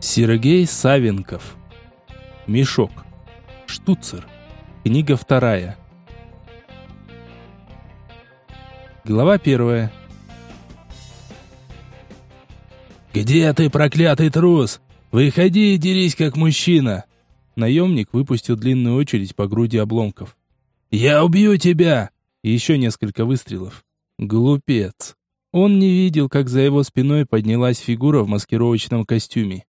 Сергей Савенков. Мешок. Штуцер. Книга вторая. Глава первая. «Где ты, проклятый трус? Выходи и дерись, как мужчина!» Наемник выпустил длинную очередь по груди обломков. «Я убью тебя!» Еще несколько выстрелов. Глупец. Он не видел, как за его спиной поднялась фигура в маскировочном костюме.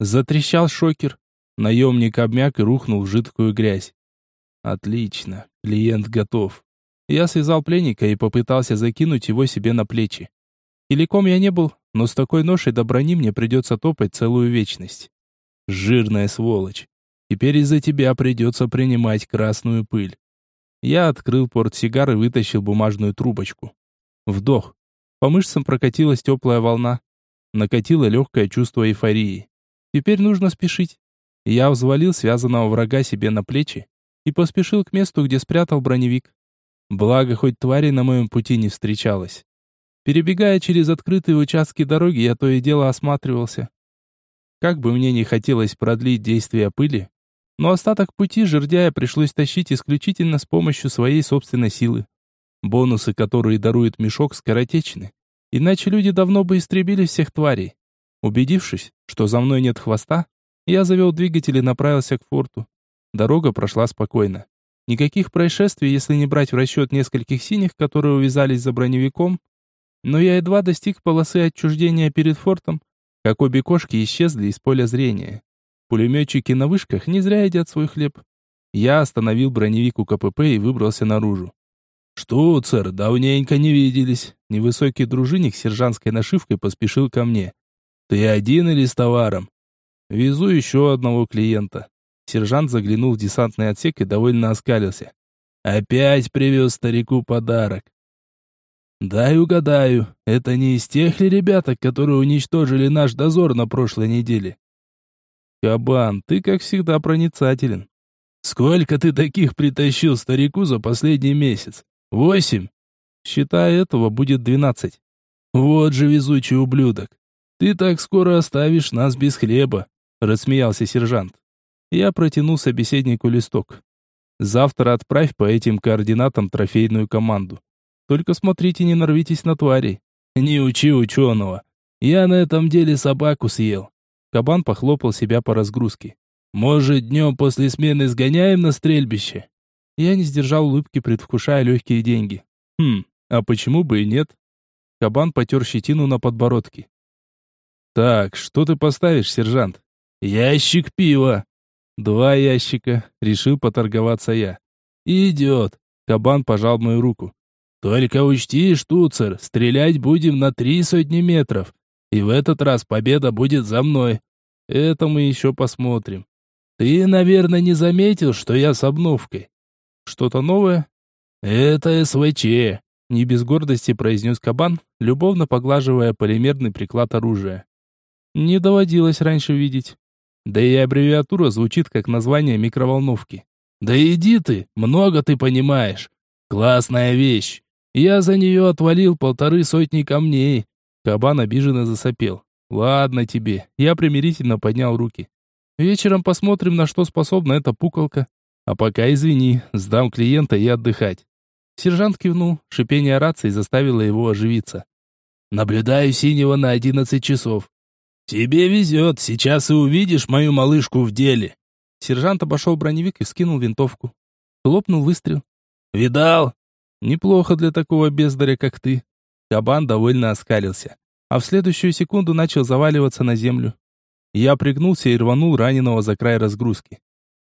Затрещал шокер. Наемник обмяк и рухнул в жидкую грязь. Отлично, клиент готов. Я связал пленника и попытался закинуть его себе на плечи. Целиком я не был, но с такой ношей до брони мне придется топать целую вечность. Жирная сволочь. Теперь из-за тебя придется принимать красную пыль. Я открыл портсигар и вытащил бумажную трубочку. Вдох. По мышцам прокатилась теплая волна. Накатило легкое чувство эйфории. Теперь нужно спешить. Я взвалил связанного врага себе на плечи и поспешил к месту, где спрятал броневик. Благо, хоть твари на моем пути не встречалось. Перебегая через открытые участки дороги, я то и дело осматривался. Как бы мне не хотелось продлить действие пыли, но остаток пути жердяя пришлось тащить исключительно с помощью своей собственной силы. Бонусы, которые дарует мешок, скоротечны. Иначе люди давно бы истребили всех тварей. Убедившись, что за мной нет хвоста, я завел двигатель и направился к форту. Дорога прошла спокойно. Никаких происшествий, если не брать в расчет нескольких синих, которые увязались за броневиком. Но я едва достиг полосы отчуждения перед фортом, как обе кошки исчезли из поля зрения. Пулеметчики на вышках не зря едят свой хлеб. Я остановил броневик у КПП и выбрался наружу. «Штуцер, давненько не виделись». Невысокий дружинник с сержантской нашивкой поспешил ко мне. «Ты один или с товаром?» «Везу еще одного клиента». Сержант заглянул в десантный отсек и довольно оскалился. «Опять привез старику подарок». «Дай угадаю, это не из тех ли ребяток, которые уничтожили наш дозор на прошлой неделе?» «Кабан, ты, как всегда, проницателен». «Сколько ты таких притащил старику за последний месяц? Восемь?» «Считай, этого будет двенадцать». «Вот же везучий ублюдок! Ты так скоро оставишь нас без хлеба», — рассмеялся сержант. Я протянул собеседнику листок. «Завтра отправь по этим координатам трофейную команду. Только смотрите, не нарвитесь на тварей». «Не учи ученого. Я на этом деле собаку съел. Кабан похлопал себя по разгрузке. «Может, днем после смены сгоняем на стрельбище?» Я не сдержал улыбки, предвкушая легкие деньги. «Хм, а почему бы и нет?» Кабан потер щетину на подбородке. «Так, что ты поставишь, сержант?» «Ящик пива». «Два ящика», — решил поторговаться я. «Идет». Кабан пожал мою руку. «Только учти, штуцер, стрелять будем на три сотни метров. И в этот раз победа будет за мной. Это мы еще посмотрим. Ты, наверное, не заметил, что я с обновкой. Что-то новое? Это СВЧ. Не без гордости произнес кабан, любовно поглаживая полимерный приклад оружия. Не доводилось раньше видеть. Да и аббревиатура звучит как название микроволновки. Да иди ты, много ты понимаешь. Классная вещь. Я за нее отвалил полторы сотни камней, Кабан обиженно засопел. «Ладно тебе». Я примирительно поднял руки. «Вечером посмотрим, на что способна эта пуколка. А пока извини, сдам клиента и отдыхать». Сержант кивнул. Шипение рации заставило его оживиться. «Наблюдаю синего на одиннадцать часов. Тебе везет, сейчас и увидишь мою малышку в деле». Сержант обошел броневик и скинул винтовку. Хлопнул выстрел. «Видал?» «Неплохо для такого бездаря, как ты». Кабан довольно оскалился, а в следующую секунду начал заваливаться на землю. Я пригнулся и рванул раненого за край разгрузки.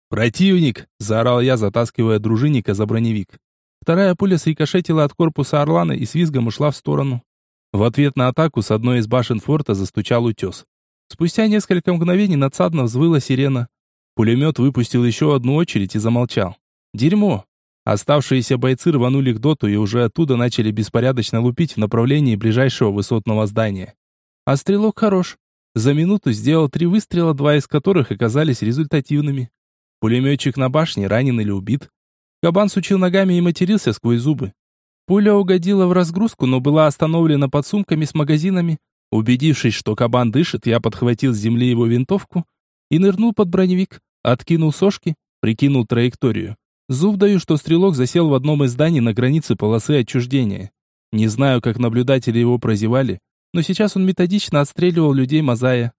«Противник!» – заорал я, затаскивая дружинника за броневик. Вторая пуля срикошетила от корпуса Орлана и с визгом ушла в сторону. В ответ на атаку с одной из башен форта застучал утес. Спустя несколько мгновений надсадно взвыла сирена. Пулемет выпустил еще одну очередь и замолчал. Дерьмо. Оставшиеся бойцы рванули к доту и уже оттуда начали беспорядочно лупить в направлении ближайшего высотного здания. А стрелок хорош. За минуту сделал три выстрела, два из которых оказались результативными. Пулеметчик на башне ранен или убит. Кабан сучил ногами и матерился сквозь зубы. Пуля угодила в разгрузку, но была остановлена под сумками с магазинами, Убедившись, что кабан дышит, я подхватил с земли его винтовку и нырнул под броневик, откинул сошки, прикинул траекторию. Зуб даю, что стрелок засел в одном из зданий на границе полосы отчуждения. Не знаю, как наблюдатели его прозевали, но сейчас он методично отстреливал людей Мазая.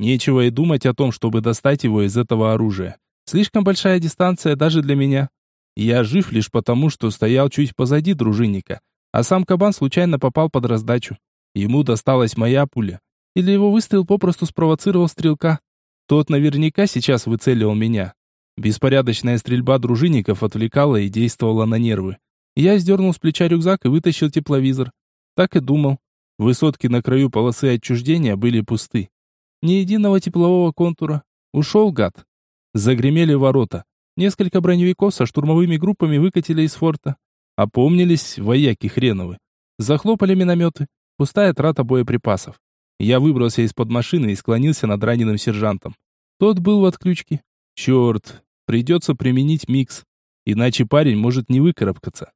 Нечего и думать о том, чтобы достать его из этого оружия. Слишком большая дистанция даже для меня. Я жив лишь потому, что стоял чуть позади дружинника, а сам кабан случайно попал под раздачу. Ему досталась моя пуля. Или его выстрел попросту спровоцировал стрелка. Тот наверняка сейчас выцеливал меня. Беспорядочная стрельба дружинников отвлекала и действовала на нервы. Я сдернул с плеча рюкзак и вытащил тепловизор. Так и думал. Высотки на краю полосы отчуждения были пусты. Ни единого теплового контура. Ушел гад. Загремели ворота. Несколько броневиков со штурмовыми группами выкатили из форта. Опомнились вояки хреновы. Захлопали минометы. Пустая трата боеприпасов. Я выбрался из-под машины и склонился над раненым сержантом. Тот был в отключке. Черт, придется применить микс. Иначе парень может не выкарабкаться.